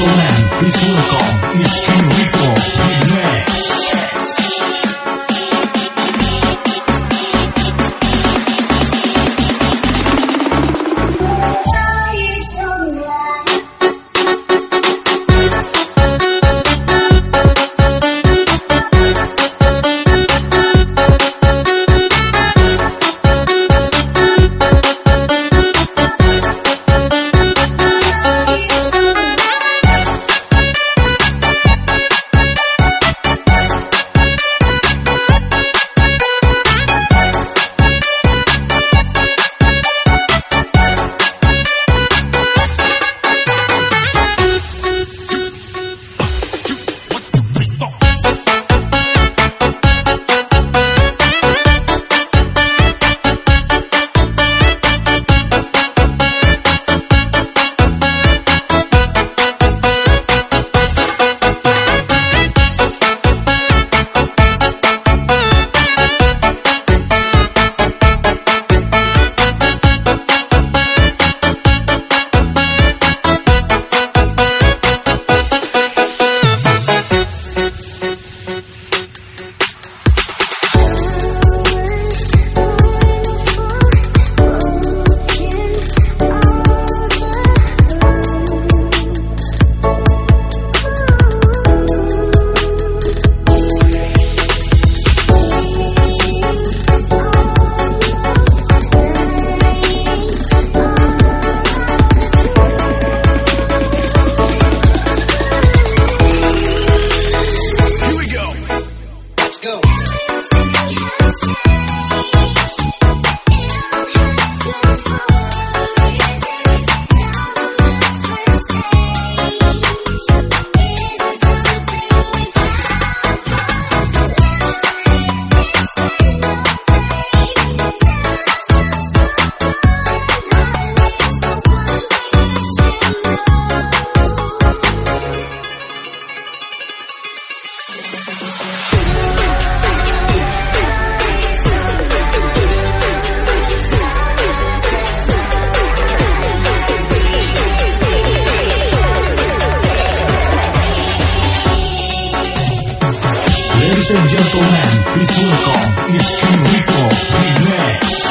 and gentlemen, please welcome Iski Rico Let's go. Ladies and gentlemen, please welcome Iski Rico Big Max.